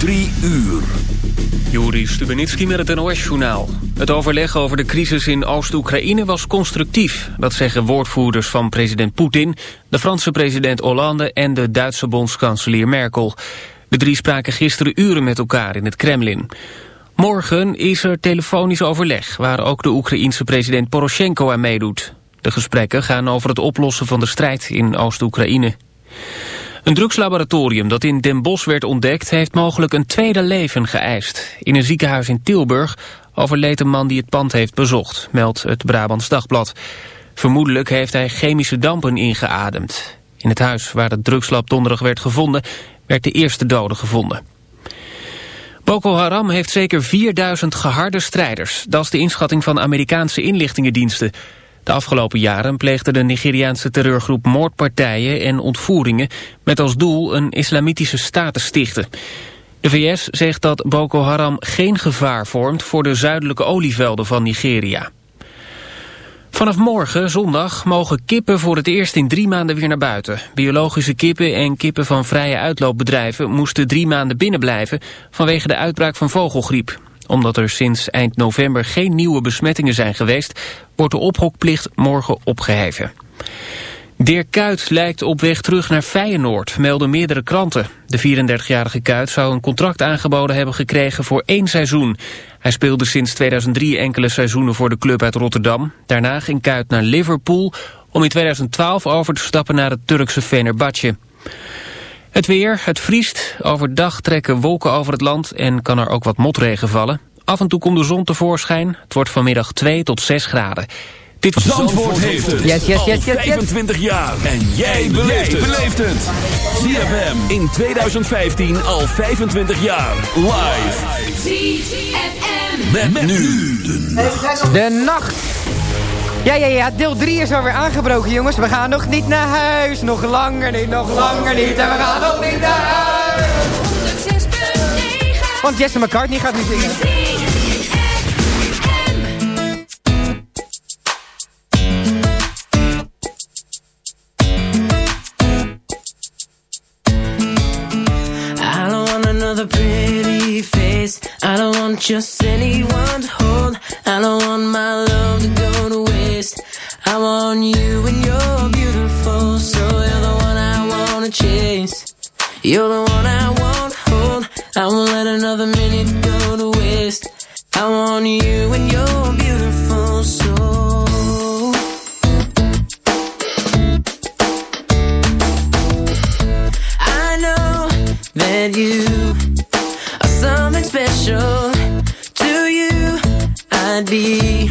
Drie uur. Juri Stubenitski met het NOS-journaal. Het overleg over de crisis in Oost-Oekraïne was constructief. Dat zeggen woordvoerders van president Poetin, de Franse president Hollande... en de Duitse bondskanselier Merkel. De drie spraken gisteren uren met elkaar in het Kremlin. Morgen is er telefonisch overleg... waar ook de Oekraïense president Poroshenko aan meedoet. De gesprekken gaan over het oplossen van de strijd in Oost-Oekraïne. Een drugslaboratorium dat in Den Bosch werd ontdekt... heeft mogelijk een tweede leven geëist. In een ziekenhuis in Tilburg overleed een man die het pand heeft bezocht... meldt het Brabants Dagblad. Vermoedelijk heeft hij chemische dampen ingeademd. In het huis waar het drugslab donderdag werd gevonden... werd de eerste dode gevonden. Boko Haram heeft zeker 4000 geharde strijders. Dat is de inschatting van Amerikaanse inlichtingendiensten... De afgelopen jaren pleegde de Nigeriaanse terreurgroep moordpartijen en ontvoeringen met als doel een islamitische staat te stichten. De VS zegt dat Boko Haram geen gevaar vormt voor de zuidelijke olievelden van Nigeria. Vanaf morgen, zondag, mogen kippen voor het eerst in drie maanden weer naar buiten. Biologische kippen en kippen van vrije uitloopbedrijven moesten drie maanden binnenblijven vanwege de uitbraak van vogelgriep omdat er sinds eind november geen nieuwe besmettingen zijn geweest... wordt de ophokplicht morgen opgeheven. Dirk Kuyt lijkt op weg terug naar Feyenoord, melden meerdere kranten. De 34-jarige Kuyt zou een contract aangeboden hebben gekregen voor één seizoen. Hij speelde sinds 2003 enkele seizoenen voor de club uit Rotterdam. Daarna ging Kuyt naar Liverpool om in 2012 over te stappen naar het Turkse Fenerbahce. Het weer, het vriest. Overdag trekken wolken over het land en kan er ook wat motregen vallen. Af en toe komt de zon tevoorschijn. Het wordt vanmiddag 2 tot 6 graden. Dit was Zandvoort heeft het yes, yes, yes, yes, 25 jaar. En jij beleeft het. ZFM in 2015 al 25 jaar. Live. ZFM. Met, nu De nacht. Ja, ja, ja, deel 3 is alweer aangebroken, jongens. We gaan nog niet naar huis. Nog langer niet, nog langer niet. En we gaan nog niet naar huis. 106.9 Want Jesse McCartney gaat nu zingen. I don't want another pretty face. I don't want just anyone to hold. I don't want my love to go to waste. I want you and you're beautiful. So you're the one I wanna chase. You're the one I want to hold. I won't let another minute go to waste. I want you and you're beautiful. So I know that you are something special. To you, I'd be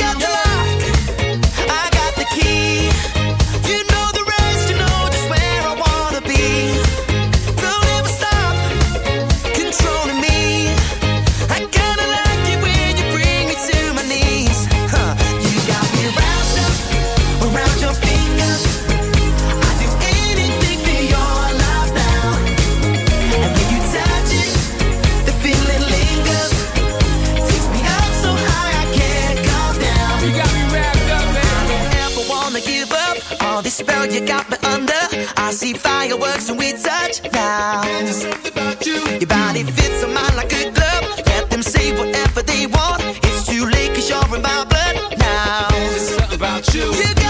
fireworks when we touch now. There's something about you. Your body fits on mine like a glove. Let them say whatever they want. It's too late cause you're in my blood now. There's something about you. You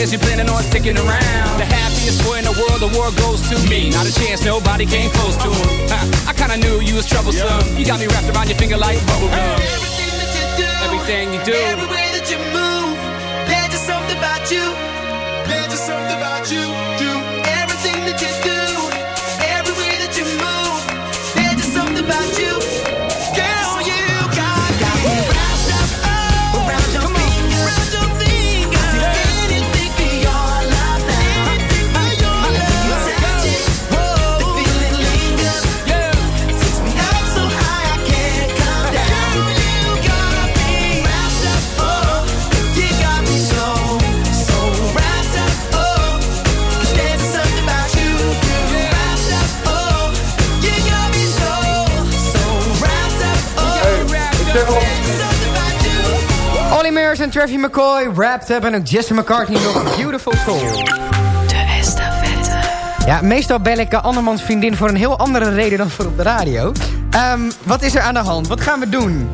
as you're planning on sticking around. The happiest boy in the world, the world goes to me. Not a chance, nobody came close to him. Huh, I kinda knew you was troublesome. You got me wrapped around your finger like bubblegum. Everything that you do, Everything you do. every way that you move, Travis McCoy, Wrapped Up en ook Jesse McCartney nog Beautiful Soul. Ja, meestal bel ik andermans vriendin voor een heel andere reden dan voor op de radio. Ehm, wat is er aan de hand? Wat gaan we doen?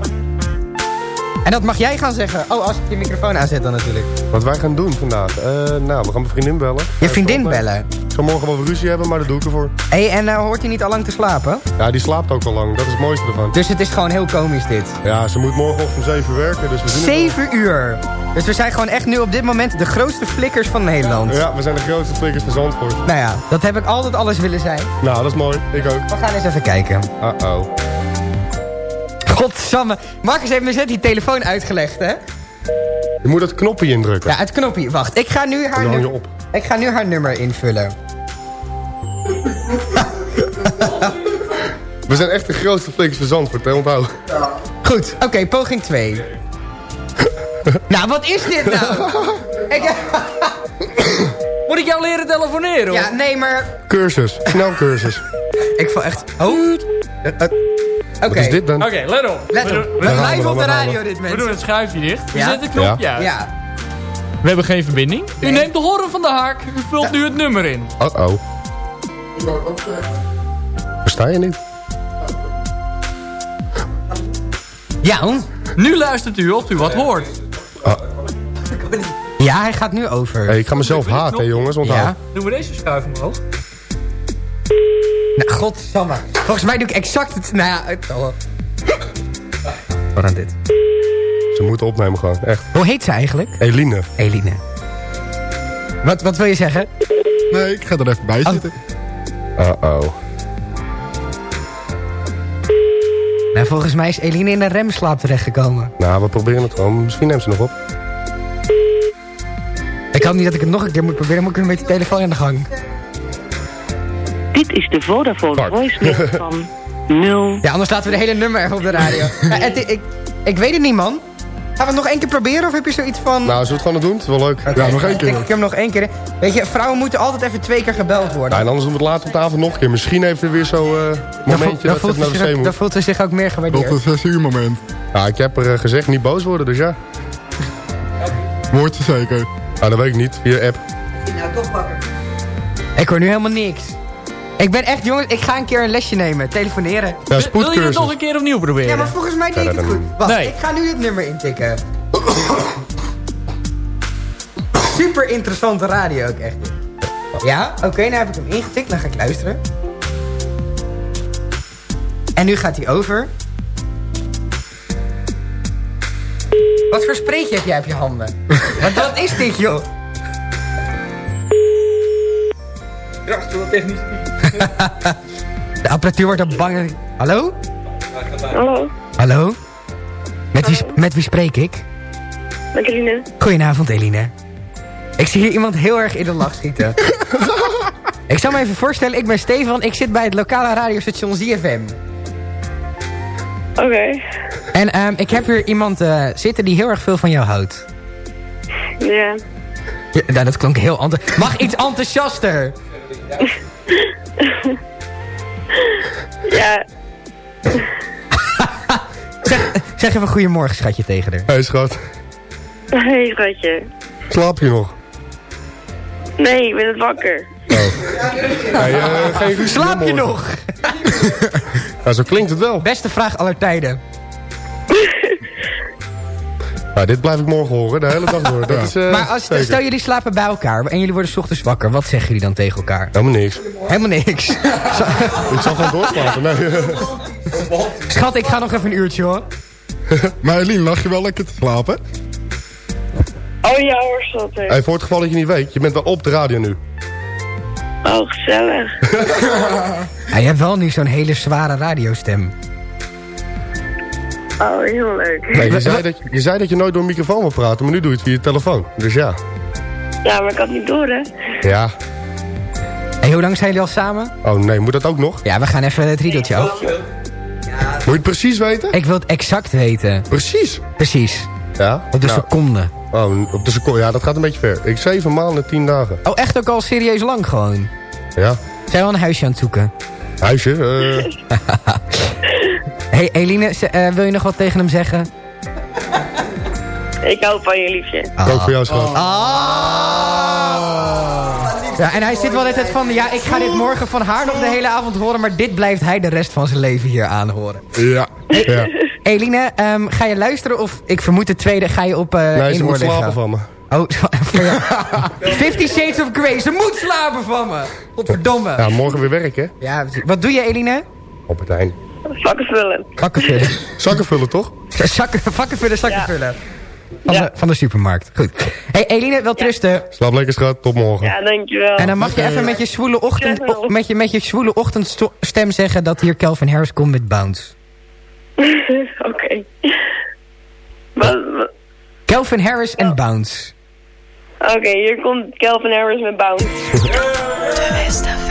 En dat mag jij gaan zeggen. Oh, als ik je microfoon aanzet dan natuurlijk. Wat wij gaan doen vandaag? Eh, nou, we gaan mijn vriendin bellen. Je vriendin bellen. Zal morgen wel ruzie hebben, maar dat doe ik ervoor. Hé, hey, en uh, hoort hij niet al lang te slapen? Ja, die slaapt ook al lang. Dat is het mooiste ervan. Dus het is gewoon heel komisch dit. Ja, ze moet morgenochtend om 7 uur werken, dus we zien het wel. Zeven uur. Dus we zijn gewoon echt nu op dit moment de grootste flikkers van Nederland. Ja, we zijn de grootste flikkers van Zandvoort. Nou ja, dat heb ik altijd alles willen zijn. Nou, dat is mooi. Ik ook. We gaan eens even kijken. Uh-oh. Godsamme. Marcus heeft me net die telefoon uitgelegd, hè? Je moet dat knopje indrukken. Ja, het knopje. Wacht, ik ga nu haar, Dan hang je nu- op. ik ga nu haar nummer invullen. We zijn echt de grootste flikkers van Zandvoort, hè? Onthoud. Goed, oké, poging 2. nou, wat is dit nou? ik, Moet ik jou leren telefoneren? ja, nee, maar... Cursus. Snel cursus. Ik val echt... Oh. Oké. Wat is dit dan? Oké, let op. Let op. We blijven op de radio dit, We doen mensen. het schuifje dicht. We Ja? zetten het knopje uit. Ja. We hebben geen verbinding. U neemt de horen van de haak. U vult nu het nummer in. Oh-oh. Versta je niet? Ja, hoor. Nu luistert u of u wat hoort. ja, hij gaat nu over. Hey, ik ga mezelf haten, hè, jongens. Onthoud. Ja. Doen we deze schuif omhoog? Nou, godsamme. Volgens mij doe ik exact het... Nou ja, het... Oh. Wat aan dit? Ze moeten opnemen gewoon. Echt. Hoe heet ze eigenlijk? Eline. Eline. Wat, wat wil je zeggen? Nee, ik ga er even bij Oh. zitten. Uh-oh. Nou, volgens mij is Eline in een remslaap terechtgekomen. Nou, we proberen het gewoon. Misschien neemt ze nog op. Ik hoop niet dat ik het nog een keer moet proberen. Moet ik een beetje telefoon aan de gang. Dit is de Vodafone voicemail van 0. Ja, anders laten we de hele nummer even op de radio. Ja, het- ik, ik weet het niet, man. Gaan we het nog één keer proberen? Of heb je zoiets van... Nou, zullen we het gewoon doen? Het is wel leuk. Ja, nog één Ik keer. ik hem nog één keer. Weet je, vrouwen moeten altijd even twee keer gebeld worden. Ja, en anders doen we het later op de avond nog een keer. Misschien heeft er weer zo'n eh, momentje dat voelt ze naar dan moet. voelt ze zich ook meer gewaardeerd. het 6 uur moment. Ja, ik heb er eh, gezegd niet boos worden, dus ja. Wordt ze zeker. Nou, dat weet ik niet. Via app. Ik hoor nu helemaal niks. Ik ben echt, jongens, ik ga een keer een lesje nemen. Telefoneren. Ja, Wil je het nog een keer opnieuw proberen? Ja, maar volgens mij deed ik het goed. Wacht, Nee. ik ga nu het nummer intikken. Super interessante radio ook echt. Ja, oké, nou heb ik hem ingetikt. Dan ga ik luisteren. En nu gaat hij over. Wat voor spreetje heb jij op je handen? Wat, wat is dit, joh? De apparatuur wordt er bang. Hallo? Hallo, Hallo? Met wie, met wie spreek ik? met Eline. Goedenavond, Eline. Ik zie hier iemand heel erg in de lach schieten. ik zal me even voorstellen, ik ben Stefan. Ik zit bij het lokale radiostation ZFM. Oké, En ehm, ik heb hier iemand eh, zitten die heel erg veel van jou houdt. ja. Ja, nou, dat klonk heel enthousiast. Mag iets enthousiaster? Ja, Zeg, zeg even goedemorgen, schatje, tegen haar. Hé, schat. hey schatje. Slaap je nog? Nee, ik ben het wakker. Hey, eh, geen Slaap je nog? Ja, zo klinkt het wel. Beste vraag aller tijden. Nou, dit blijf ik morgen horen, de hele dag door. Dat is, eh, maar als, zeker. stel jullie slapen bij elkaar en jullie worden 's ochtends wakker. Wat zeggen jullie dan tegen elkaar? Helemaal niks. Helemaal niks. Ik zal gewoon doorslapen. Nee. Schat, ik ga nog even een uurtje hoor. Maar Eline, lag je wel lekker te slapen? Oh ja hoor, schatje. Hey, voor het geval dat je niet weet, je bent wel op de radio nu. Oh, gezellig. Ja, je hebt wel nu zo'n hele zware radiostem. Oh, heel leuk. Nee, je, zei dat, je zei dat je nooit door een microfoon wil praten, maar nu doe je het via je telefoon. Dus ja. Ja, maar ik had niet door, hè? Ja. En hoe lang zijn jullie al samen? Oh nee, moet dat ook nog? Ja, we gaan even het riedeltje af. Moet je het precies weten? Ik wil het exact weten. Precies. Precies. Ja? Op de Nou, seconde. Oh, op de seconde. Ja, dat gaat een beetje ver. Ik zeven maanden en tien dagen. Oh, echt ook al serieus lang gewoon? Ja. Zijn we al een huisje aan het zoeken? Huisje. eh hey, Eline, eh, wil je nog wat tegen hem zeggen? Ik hou van je, liefje. ik ook voor jou, schat. Ja, en hij zit wel altijd van... Ja, ik ga dit morgen van haar nog de hele avond horen... maar dit blijft hij de rest van zijn leven hier aanhoren. Ja. Ja. Eline, ehm, ga je luisteren of... Ik vermoed de tweede ga je op eh Nee, ze moet slapen liggen? van me. Oh, voor jou. Fifty Shades of Grey. Ze moet slapen van me. Godverdomme. Ja, morgen weer werken. Ja, wat doe je, Eline? Op het einde. Vakken vullen. Vakken vullen. Zakken vullen, toch? Zakken, vakken vullen, zakken Ja. vullen. Van, Ja. de, van de supermarkt. Goed. hey, Eline, wel trusten. Slaap lekker, schat. Tot morgen. Ja, dankjewel. En dan mag je even met je zwoele, ochtend, met je, met je zwoele ochtendstem zeggen... dat hier Calvin Harris komt met Bounce. Oké. Calvin Harris en Bounce. Oké, hier komt Calvin Harris met Bounce. Bounce.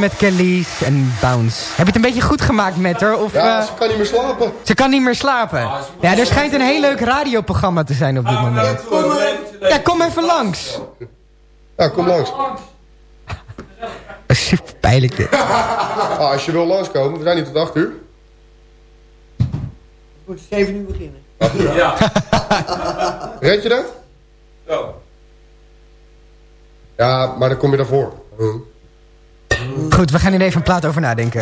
Samen met Kelly's en Bounce. Heb je het een beetje goed gemaakt met haar? Of, Ja, eh, ze kan niet meer slapen. ze kan niet meer slapen. Ja, er schijnt een heel leuk radioprogramma te zijn op dit moment. Ja, kom even langs. Ja, kom langs. Super pijnlijk dit. Ah, als je wil langskomen, we zijn niet tot 8 uur. moet 7 uur beginnen. Ja. Red je dat? Zo. Ja, maar dan kom je daarvoor. Hm. Goed, we gaan hier even een plaat over nadenken.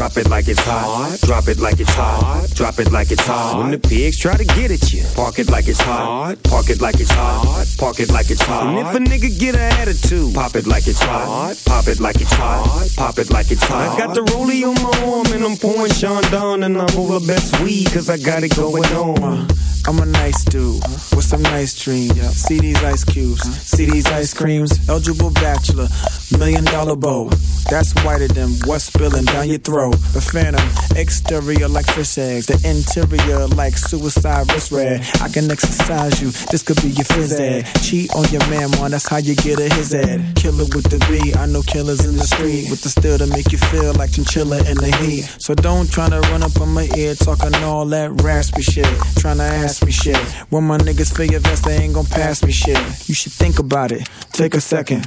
Drop it like it's hot. Drop it like it's hot. Drop it like it's hot. When the pigs try to get at you, park it like it's hot. Park it like it's hot. Park it like it's hot. And if a nigga get an attitude, pop it like it's hot. Pop it like it's hot. Pop it like it's hot. I got the rollie on my arm and I'm pouring Sean down and I'm over best weed cause I got it going on. I'm a nice dude with some nice dreams. See these ice cubes, see these ice creams. Eligible bachelor, million dollar bow. That's whiter than what's spilling down your throat. The phantom, exterior like fish eggs, the interior like suicide wrist red. I can exercise you, this could be your phys ed. Cheat on your man, man, that's how you get a his ed. Killer with the B, I know killers in the street with the still to make you feel like chinchilla in the heat. So don't try to run up on my ear talking all that raspy shit. Trying to ask me shit. When my niggas feel your vest, they ain't gon' pass me shit. You should think about it. Take a second.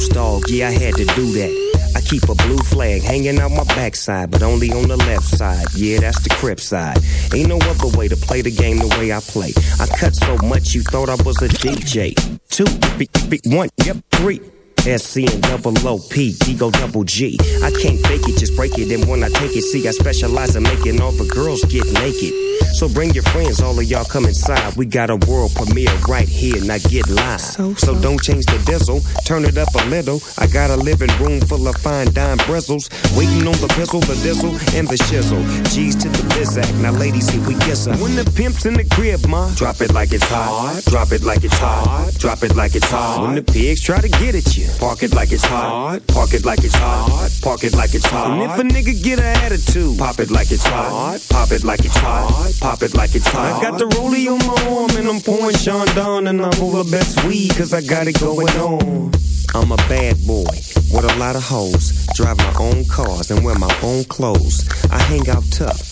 dog, yeah, I had to do that. I keep a blue flag hanging out my backside, but only on the left side. Yeah, that's the crip side. Ain't no other way to play the game the way I play. I cut so much you thought I was a DJ. Two, b- b- one, yep, three. SC and double O P, D go double G. I can't fake it, just break it. And when I take it, see, I specialize in making all the girls get naked. So bring your friends, all of y'all come inside. We got a world premiere right here, now get live. So, so don't change the diesel, turn it up a little. I got a living room full of fine dime bristles. Waiting on the pistol, the diesel, and the shizzle. G's to the bizac, now ladies, here we kiss her. When the pimp's in the crib, ma, drop it like it's hot. Drop it like it's hot. Drop it like it's hot. When the pigs try to get at you, park it like it's hot. Park it like it's hot. Park it like it's hot. And if a nigga get an attitude, pop it like it's hot. Pop it like it's hot. Pop it like it's hot. I got the rollie on my arm and I'm pouring Sean down and I'm over best weed cause I got it going on. I'm a bad boy with a lot of hoes. Drive my own cars and wear my own clothes. I hang out tough.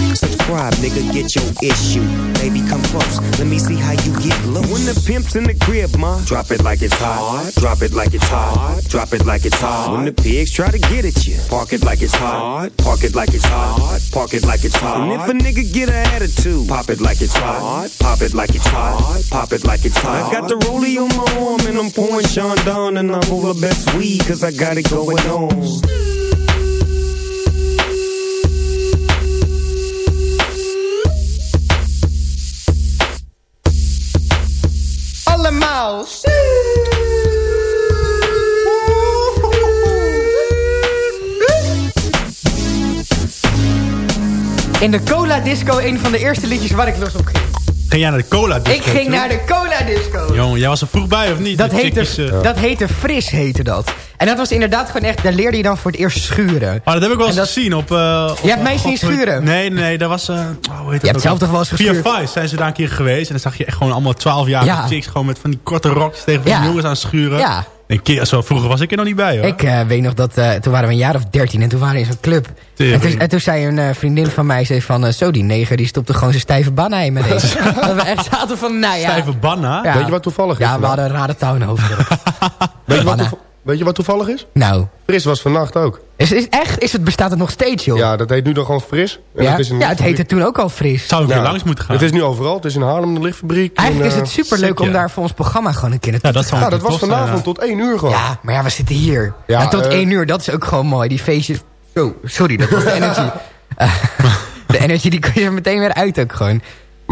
Subscribe, nigga, get your issue. Baby, come close, let me see how you get loose. When the pimp's in the crib, ma, drop it like it's hot. Drop it like it's hot. Drop it like it's hot. When the pigs try to get at you, park it like it's hot. Park it like it's hot. Park it like it's hot. And if a nigga get an attitude, pop it like it's hot. Pop it like it's hot. Pop it like it's hot. I got the rollie on my arm and I'm pouring Sean down and I'm over best weed cause I got it going on. In de Cola Disco, een van de eerste liedjes waar ik los op ging. Ging jij naar de cola disco Ik ging toe? naar de Cola Disco. Jongen, jij was er vroeg bij of niet? Dat heette, eh. dat heette Fris, heette dat. En dat was inderdaad gewoon echt, daar leerde je dan voor het eerst schuren. Oh, dat heb ik wel En eens gezien op... eh, op- Je hebt mij zien schuren. Nee, nee, dat was... eh, oh, hoe heet dat Je hebt zelf toch wel eens Via geschuurd? Vice zijn ze daar een keer geweest. En dan zag je echt gewoon allemaal 12-jarige Ja. chicks... gewoon met van die korte rokjes tegen van Ja. die jongens aan het schuren. Ja. Een keer, zo vroeger was ik er nog niet bij, hoor. Ik eh, weet nog dat, eh, toen waren we een jaar of dertien en toen waren we in zo'n club. En toen, en toen zei een eh, vriendin van mij, zei van, zo die neger, die stopte gewoon zijn stijve bannen in met deze. dat we echt zaten van, nou ja. Stijve banna? Ja. Weet je wat toevallig is? Ja, we hadden een rare townhoofd. Weet je, wat Banna. Weet je wat toevallig is? nou, Fris was vannacht ook. is, is echt, is het, bestaat het nog steeds, joh? Ja, dat heet nu dan gewoon Fris. En ja? dat is een ja het heette toen ook al fris. Zou ik weer langs moeten gaan? Het is nu overal. Het is in Haarlem, de lichtfabriek. Eigenlijk en, is het eh, superleuk om daar voor ons programma gewoon een keer naartoe Ja, dat te gaan. Ja, dat was vanavond ja. tot één uur gewoon. Ja, maar ja, we zitten hier. Ja, Ja, tot eh, één uur, dat is ook gewoon mooi. Die feestjes... Zo, sorry, dat was de energy. Eh, de energy die kun je er meteen weer uit ook gewoon.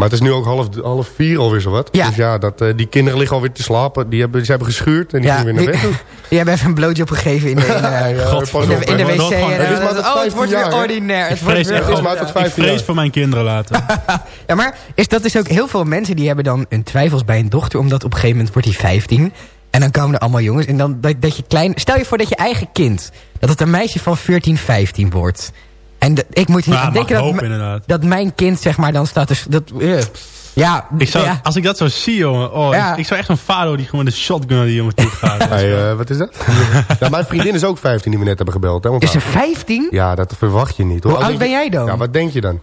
Maar het is nu ook half, half vier alweer zo wat. Ja. Dus ja, dat, eh, die kinderen liggen alweer te slapen. Die hebben, ze hebben geschuurd en die Ja, gingen weer naar bed toe. die hebben even een blowjob gegeven in de, in, eh, Ja, in de, in wc. Het is En, maar tot oh, het 15 wordt weer ordinair. Het Ik wordt vrees, weer Het is echt maar wel- tot ik 15 vrees voor mijn kinderen later. Ja, maar is, dat is ook heel veel mensen die hebben dan hun twijfels bij een dochter. Omdat op een gegeven moment wordt hij 15. En dan komen er allemaal jongens. En dan dat, dat je klein... Stel je voor dat je eigen kind... Dat het een meisje van 14, 15 wordt. En ik moet niet Ja, denken dat, hopen, m- inderdaad. dat mijn kind zeg maar dan staat... Dus, dat, eh, ja, Ik zou, ja, Als ik dat zo zie, jongen. Oh, Ja. ik, ik zou echt een vader die gewoon een shotgun naar die jongen toe gaat. Hey, eh, wat is dat? ja, mijn vriendin is ook 15 die we net hebben gebeld. Hè, is ze haar- 15? Ja, dat verwacht je niet. Hoor. Hoe oud ben jij dan? Ja, wat denk je dan?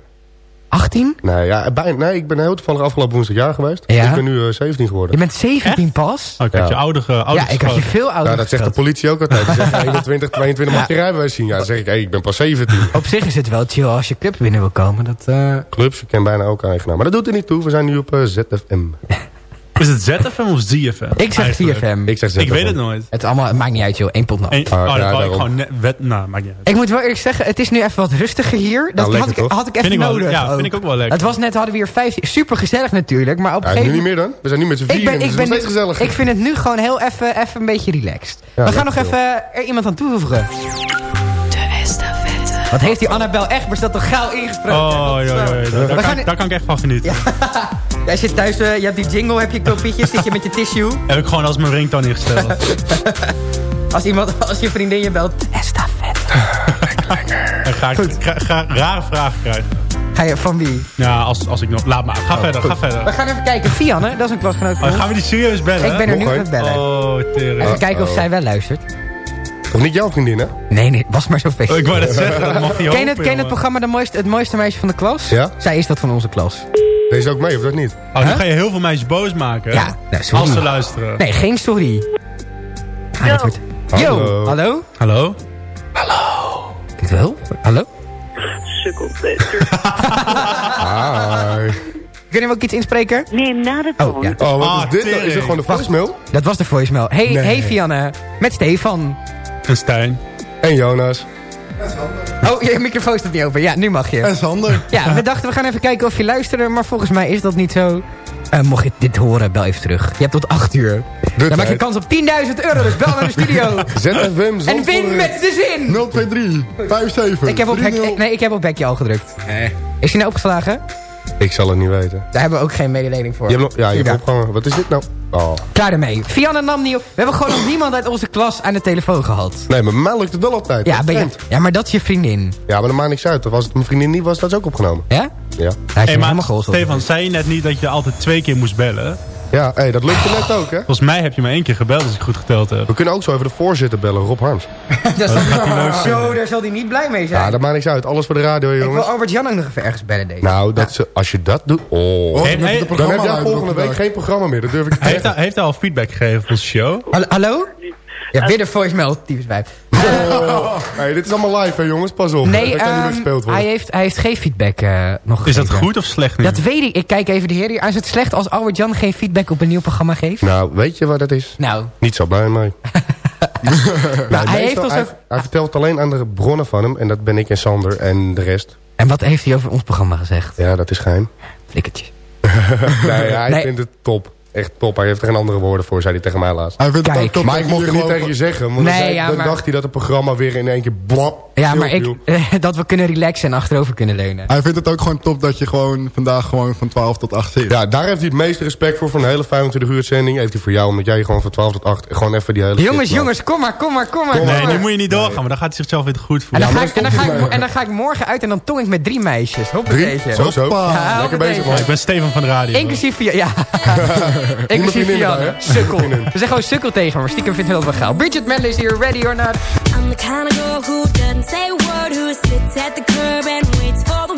18? Nee, ja, bijna, nee ik ben heel toevallig afgelopen woensdag jaar geweest. Ja? Ik ben nu eh, 17 geworden. Je bent 17 pas? Oh, ik had Ja. je oude, ge- oude Ja, ik had je veel ouder Ja, dat zegt de politie ook altijd. Die zeggen 21, 22 mag je rijbewijs zien. Ja, dan zeg ik, hey, ik ben pas 17. Op zich is het wel chill als je club binnen wil komen. Dat, eh, Clubs, ik ken bijna ook eigenaar. Maar dat doet er niet toe. We zijn nu op eh, ZFM. Is het ZFM of ZFM? Ik zeg Eigenlijk. 4FM. Ik zeg Ik weet het nooit. Het, is allemaal, het maakt niet uit, joh. Eén pot Ah, oh, ja, ik gewoon net, wet, nou, maakt niet uit. Ik moet wel eerlijk zeggen, het is nu even wat rustiger hier. Dat Nou, had, lekker ik, had ik even Vind ik wel- nodig. ja, vind ik ook wel lekker. Het was net, hadden we hier 15... Super gezellig natuurlijk, maar op een Ja, nu gegeven niet moment... meer dan. We zijn nu met z'n Ik, vieren. ben, dus ik, het ben, is nog steeds gezellig. ik vind het nu gewoon heel even, even een beetje relaxed. Ja, we gaan nog even er iemand aan toevoegen. De estafette. Wat heeft die Annabel Egbers dat toch gauw ingesproken? Oh, daar, gaan- kan, daar kan ik echt van genieten. Jij zit thuis, eh, je hebt die jingle, heb je knopietjes, zit je met je tissue. Heb ik gewoon als mijn ringtone ingesteld. Als, iemand, als je vriendin je belt, estafette. En ga ik ga, ga rare vragen krijgen. Ga je van wie? Ja, als, als ik nog... Laat maar. Ga verder, ga verder. We gaan even kijken. Fianne, dat is een klasgenoot van Oh, ons. gaan we die serieus bellen? Ik ben er nu aan het bellen. Oh, tering. Even kijken of oh. zij wel luistert. Of niet jouw vriendin, hè? Nee, nee, was maar zo feest. Oh, ik wou net zeggen, dat mag niet Ken je het, het programma de mooiste, Het Mooiste Meisje van de Klas? Ja. Zij is dat van onze klas. Deze ook mee, of dat niet? Oh, nu Huh? ga je heel veel meisjes boos maken. Ja, nou, sorry. Als ze luisteren. Nee, geen sorry. Ah, dit wordt... Yo, Hallo. hallo? Hallo? Dit wel? Hallo? Hi. Kunnen we ook iets inspreken? Neem na de Oh, ja. Oh, wat Ah, is dit nou? Is gewoon een voicemail? Dat was de voicemail. Hey, Nee. hey Fianne. Met Stefan. En Stijn. En Jonas. Oh, je microfoon staat niet open. Ja, nu mag je. En Sander. Ja, we dachten we gaan even kijken of je luisterde. Maar volgens mij is dat niet zo. Eh, mocht je dit horen, bel even terug. Je hebt tot 8 uur. Dan maak je kans op 10.000 euro. Dus bel naar de studio. ZFM en win met de zin. 023 57 Ik heb op, hek, 30. nee, ik heb op hekje al gedrukt. Is hij nou opgeslagen? Ik zal het niet weten. Daar hebben we ook geen mededeling voor. Je hebt ja, je hebt opgehangen. Wat is dit nou? Oh. Klaar ermee. Fianne nam niet op. We hebben gewoon nog niemand uit onze klas aan de telefoon gehad. Nee, maar mij lukt het wel altijd. Ja, ben je, ja, maar dat is je vriendin. Ja, maar dat maakt niks uit. Als het mijn vriendin niet was, dat is ook opgenomen. Ja? Ja. Hij Hey, helemaal maar geholpen. Stefan, zei je net niet dat je altijd twee keer moest bellen? Ja, hey, dat lukte net ook, hè? Volgens mij heb je maar één keer gebeld als ik goed geteld heb. We kunnen ook zo even de voorzitter bellen, Rob Harms. dat is Zo, daar zal hij niet blij mee zijn. Ja, dat maakt niks uit. Alles voor de radio, ik wil jongens. Albert Jan ook nog even ergens bellen deze. Nou, dat ze, als je dat doet... Oh. Oh, Hey, dan heb hey, Dan heb jij volgende week geen programma meer. Dat durf ik te Heeft zeggen. hij, heeft hij al feedback gegeven op onze show? Hallo? Ja, weer de voicemail, tyfuswijf. Hey, dit is allemaal live, hè, jongens. Pas op. Nee, dat kan niet meer ehm, gespeeld worden. hij, heeft, hij heeft geen feedback eh, nog Is dat gegeven. goed of slecht nu? Dat weet ik. Ik kijk even de heer hier. Is het slecht als Albert Jan geen feedback op een nieuw programma geeft? Nou, weet je wat dat is? Nou, Niet zo blij mee. nou hij heeft ons hij, hij vertelt alleen aan de bronnen van hem. En dat ben ik en Sander en de rest. En wat heeft hij over ons programma gezegd? Ja, dat is geheim. Flikkertje. nee, hij Nee. vindt het top. Echt top. Hij heeft er geen andere woorden voor, zei hij tegen mij laatst. Hij vindt het Kijk, ook top Maar ik mocht je het niet tegen je zeggen. Want Nee, dan, zei- ja, dan maar- dacht hij dat het programma weer in één keer blap. Ja, maar ik, dat we kunnen relaxen en achterover kunnen leunen. Hij vindt het ook gewoon top dat je gewoon vandaag gewoon van 12 tot 8 zit. Ja, daar heeft hij het meeste respect voor. Van een hele 25 uur zending. Heeft hij voor jou, omdat jij gewoon van 12 tot 8 gewoon even die hele... Jongens, jongens, kom maar, kom maar, kom maar. Kom Nee, nu moet je niet doorgaan, maar dan gaat hij zichzelf weer goed En voelen. dan, Ja, ga maar ik, en, dan ga ik, en dan ga ik morgen uit en dan tong ik met drie meisjes. Hoppakeetje. Drie? Zo, zo. Ja, Lekker bezig, man. Ik ben Steven van de radio. Inclusief via, ja. Via, erbij, hè? sukkel. We zeggen gewoon sukkel tegen me, maar stiekem vindt het wel gaaf. Bridget Mendel is hier, ready or not. I'm the kind of girl who doesn't say a word, who sits at the curb and waits for the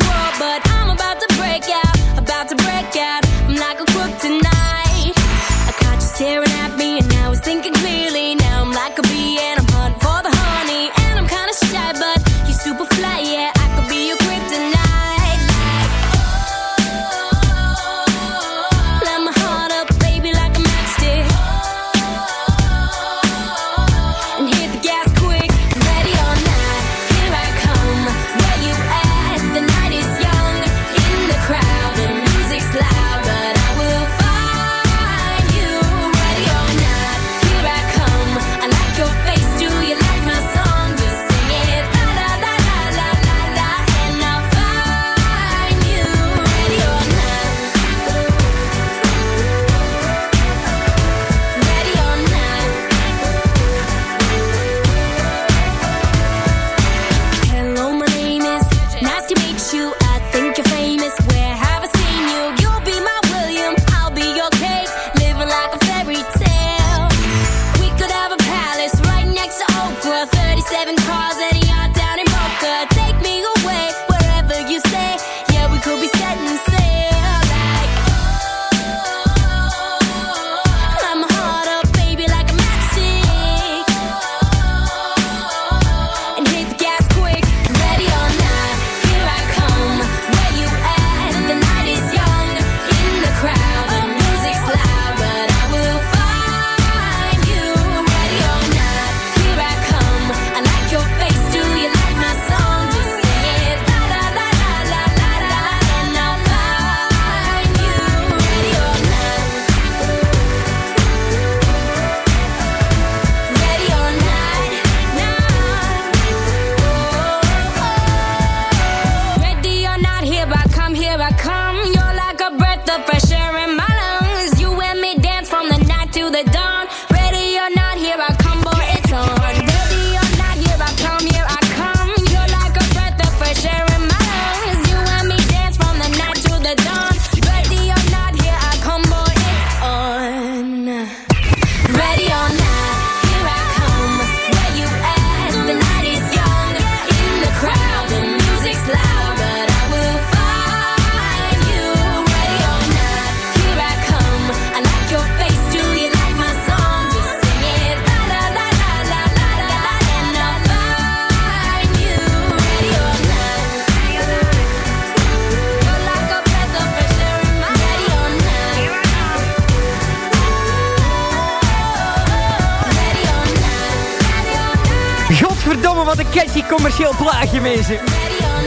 chill plaatje, mensen.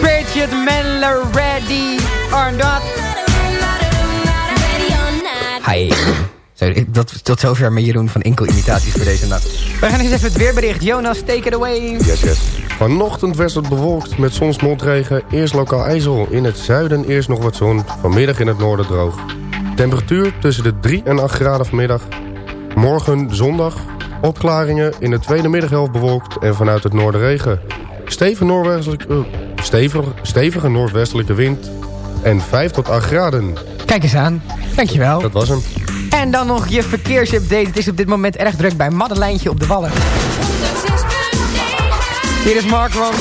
Bridget Mendler, ready or not. Hi. Sorry, dat, tot zover met Jeroen van Inkel Imitaties voor deze nacht. We gaan eens even het weerbericht. Jonas, take it away. Yes, yes. Vanochtend werd het bewolkt met zonsmotregen. Eerst lokaal ijzel. In het zuiden eerst nog wat zon. Vanmiddag in het noorden droog. Temperatuur tussen de 3 en 8 graden vanmiddag. Morgen zondag. Opklaringen in de tweede middaghelft bewolkt en vanuit het noorden regen stevige, noordwestelijke, eh, stevige, stevige noordwestelijke wind en 5 tot 8 graden. Kijk eens aan. Dankjewel. Dat was hem. En dan nog je verkeersupdate. Het is op dit moment erg druk bij Madeleintje op de Wallen. Hier is Mark van...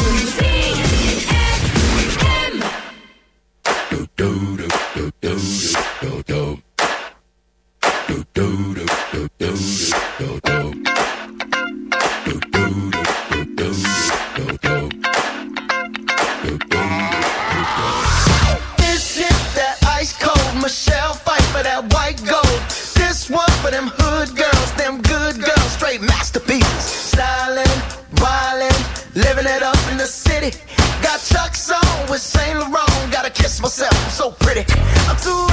that white gold. This one for them hood girls, them good girls, straight masterpieces. Stylin', wildin', living it up in the city. Got Chuck's on with Saint Laurent. Gotta kiss myself, I'm so pretty. I'm too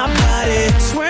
my body. Swear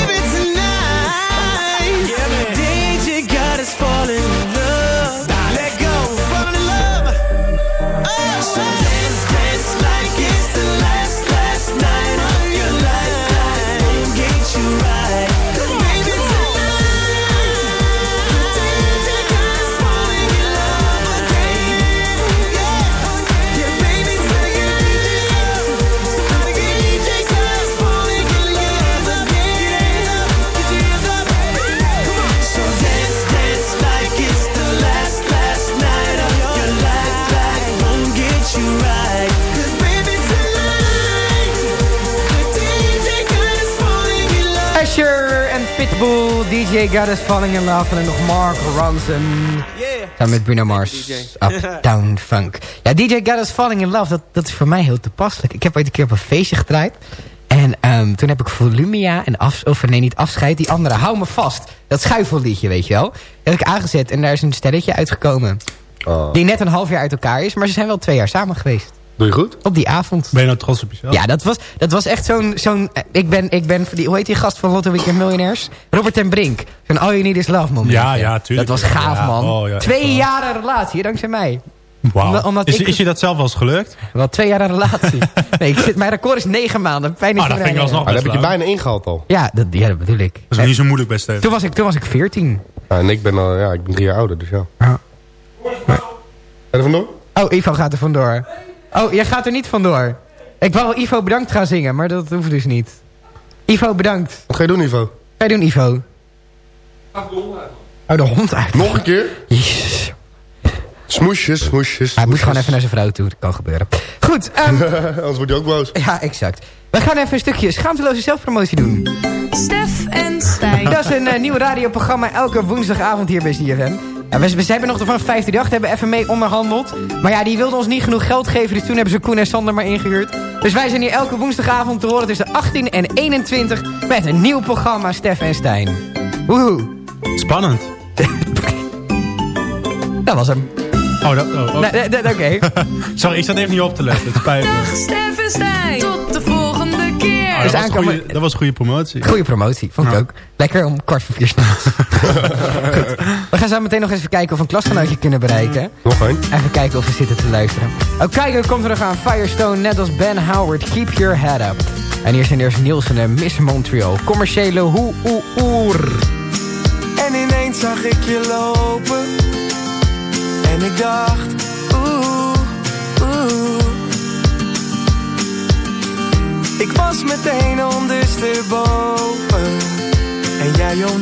Pitbull, DJ Got Us Falling in Love. En dan nog Mark Ronson. Samen met Bruno Mars. Uptown Funk. Ja, DJ Got Us Falling in Love, dat, dat is voor mij heel toepasselijk. Ik heb ooit een keer op een feestje gedraaid. En ehm, toen heb ik Volumia en af, of nee, niet afscheid, die andere, hou me vast. Dat schuifelliedje, weet je wel. Dat heb ik aangezet en daar is een stelletje uitgekomen. Oh. Die net een half jaar uit elkaar is, maar ze zijn wel twee jaar samen geweest. Doe je goed? Op die avond. Ben je nou trots op jezelf? Ja, dat was, dat was echt zo'n... zo'n eh, ik ben, ik ben die, hoe heet die gast van Lotto Weekend Millionaires? Robert ten Brink. Zo'n All You Need Is Love moment. Ja, ja, tuurlijk. Dat was gaaf, Ja, man. oh, ja, twee wel. jaren relatie, dankzij mij. Wauw. Omdat- is, ik- is je dat zelf wel eens gelukt? Wel twee jaar relatie. nee, ik zit, mijn record is negen maanden. Pijn Ah, dat vind ik alsnog Maar best dat heb ik je bijna ingehaald al. Ja, dat, ja, dat bedoel ik. Dat is niet zo moeilijk bij Steven. Toen was ik, toen was ik 14. Ja, en ik ben, al, ja, ik ben drie jaar ouder, dus ja. Ja. En er vandoor? Oh, Ivo gaat er vandoor. Oh, jij gaat er niet vandoor. Ik wou Ivo bedankt gaan zingen, maar dat hoeft dus niet. Ivo bedankt. Wat ga je doen, Ivo? Ga je doen, Ivo? Oh, de hond uit. Nog een keer? Jezus. Smoesjes, smoesjes. Hij moet gewoon even naar zijn vrouw toe. Dat kan gebeuren. Goed. ehm, Anders wordt hij ook boos. ja, exact. We gaan even een stukje schaamteloze zelfpromotie doen. Stef en Stijn. Dat is een eh, nieuw radioprogramma elke woensdagavond hier bij CFM. Ja, we, we hebben nog de van 538 hebben even mee onderhandeld. Maar ja, die wilden ons niet genoeg geld geven. Dus toen hebben ze Koen en Sander maar ingehuurd. Dus wij zijn hier elke woensdagavond te horen tussen 18 en 21... met een nieuw programma Stef en Stijn. Woehoe. Spannend. Dat was hem. Oh, dat, oh, oh. Nee, nee, nee, Oké. Sorry, ik zat even niet op te letten. Het spijt me. Dag Stef en Stijn. Tot de volgende keer. Oh, Dus dat, was een aankomen- goeie, dat was een goede promotie. Goeie promotie, vond ik Ja. ook. Lekker om kwart voor vier s'nachts. Goed. We gaan zo meteen nog even kijken of we een klasgenootje kunnen bereiken. Nog één. Even kijken of we zitten te luisteren. Ook kijken komt er nog aan Firestone, net als Ben Howard. Keep your head up. En hier zijn eerst Nielsen en Miss Montreal. Commerciële hoe oe oer. En ineens zag ik je lopen. En ik dacht, oeh, oeh. Ik was meteen ondersteboven. En jij om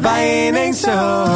Bij je ineens zo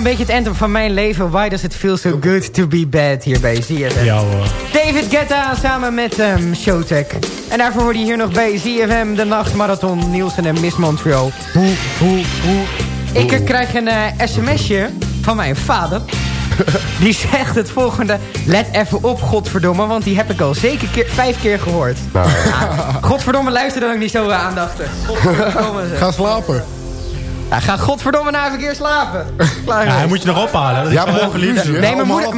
een beetje het anthem van mijn leven. Why does it feel so good to be bad hier bij ZFM. Ja hoor. David Guetta samen met um, Showtek. En daarvoor hoorde je hier nog bij ZFM de Nachtmarathon Nielsen en Miss Montreal. Hoe, hoe, hoe. Ik krijg een eh, sms'je van mijn vader. Die zegt het volgende. Let even op, godverdomme. Want die heb ik al zeker keer, vijf keer gehoord. Nou, Godverdomme, luister dan ook niet zo eh, aandachtig. Godverdomme. Ga slapen. Ja, ga godverdomme na even een keer slapen. Klaar Ja, hij moet je nog ophalen. Dat Ja, morgen even lief. ruzie, hè? Nee, mijn moeder,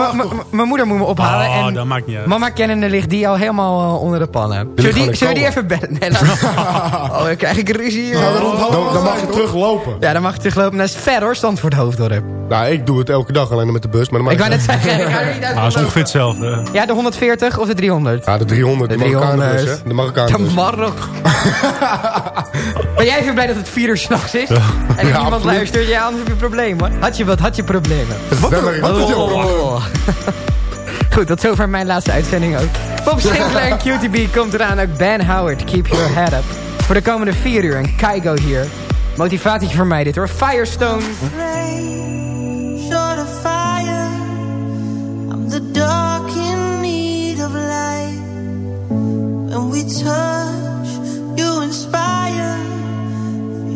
mijn moeder moet me ophalen. Oh, en dat maakt niet uit. Mama kennende ligt die al helemaal eh, onder de pannen. Zullen we die, zullen die even bellen? Nee, oh, dan krijg ik ruzie hier. Dan, dan mag je teruglopen. Ja, dan mag ik teruglopen. Dat is ver hoor, Zandvoort Hoofddorp. Nou, ik doe het elke dag alleen met de bus. Maar dan Ik wou net zeggen, ik ga niet uit. Dat is ongeveer hetzelfde. Ja, de 140 of de 300? Ja, de 300, de, De Marokkaanbus, 300. hè? De Marokkaanbus. De Marok. ben jij even blij dat het 4 uur s'nachts is? En Ja, absoluut. luistert? Ja, anders heb je problemen hoor. Had je wat, had je problemen? Wat, wat jouw probleem? Oh. Goed, tot zover mijn laatste uitzending ook. Bob Sinclair en QTB komt eraan. Ook Ben Howard, keep your head up. Voor de komende 4 uur en Kaigo hier. Motivatie voor mij dit hoor. Firestone. Short of fire, I'm the dark in need of light. When we touch, you inspire.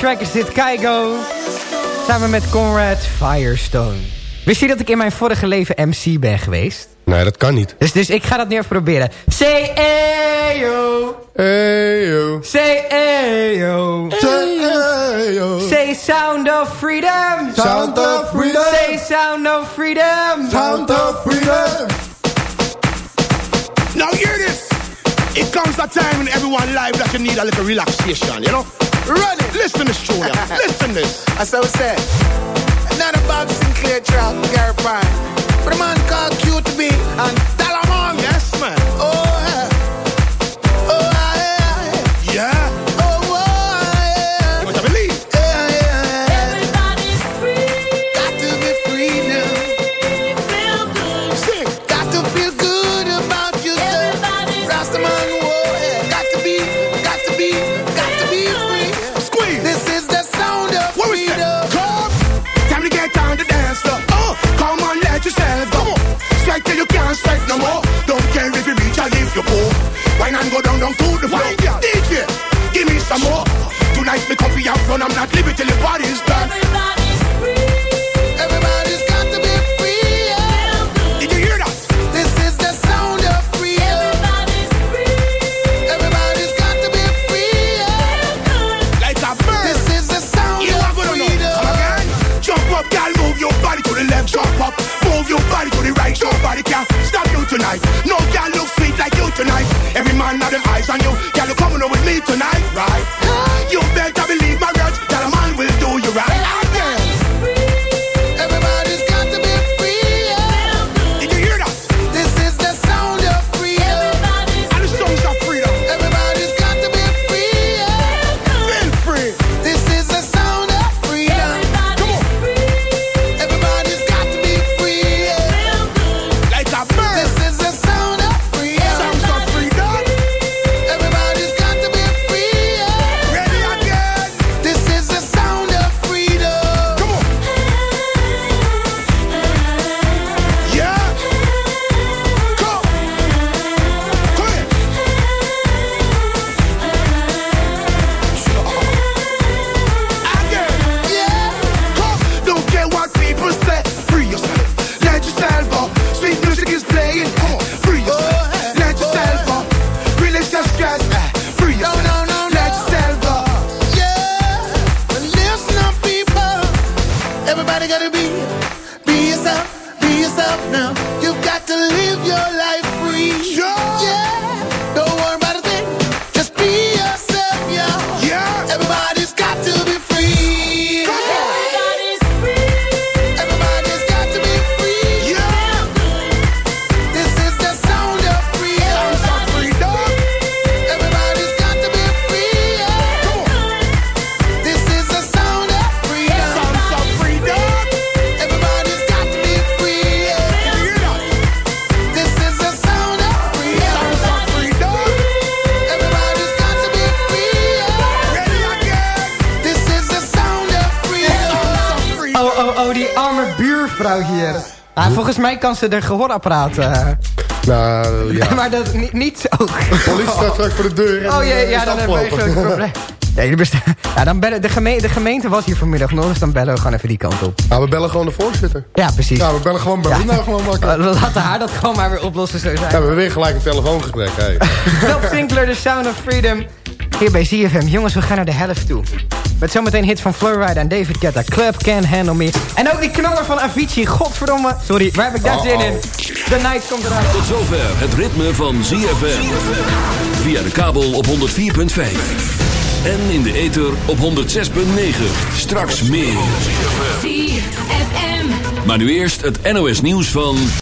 track is dit, Kaigo. Samen met Conrad Firestone. Wist je dat ik in mijn vorige leven MC ben geweest? Nee, dat kan niet. Dus, dus ik ga dat nu even proberen. Say ayo. Ayo. Say ayo. Say ayo. Say sound of freedom. Sound of freedom. Say sound of freedom. Sound of freedom. Now hear this. It comes a time in everyone's life that you need a little relaxation, you know? Run it. Listen, Miss Julia. Listen this. That's what I said. Not a Bob Sinclair track, Gary Prime. But a man called kan ze de gehoorapparaat... eh, Nou, ja. maar dat niet, niet zo. Politie staat straks voor de deur. en, Oh jee, eh, ja, is dan hebben we een probleem. Nee, ja, dan bellen, de, geme de gemeente was hier vanmiddag nog, dus dan bellen we gewoon even die kant op. Nou, we bellen gewoon de voorzitter. Ja, precies. Ja, we bellen gewoon bij Ja. Linda gewoon Uh, wakker. we laten haar dat gewoon maar weer oplossen zo Ja, we zijn. hebben weer gelijk een telefoongesprek. Hey. Top Sinclair, The Sound of Freedom. Hier bij ZFM. Jongens, we gaan naar de helft toe. Met zometeen hits van Flowride en David Guetta. Club Can Handle Me. En ook die knaller van Avicii. Godverdomme. Sorry, waar heb ik daar zin in? The Night komt eraan. Tot zover het ritme van ZFM. Via de kabel op 104.5. En in de ether op 106.9. Straks meer. ZFM. Maar nu eerst het NOS nieuws van...